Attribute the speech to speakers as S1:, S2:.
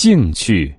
S1: 兴趣。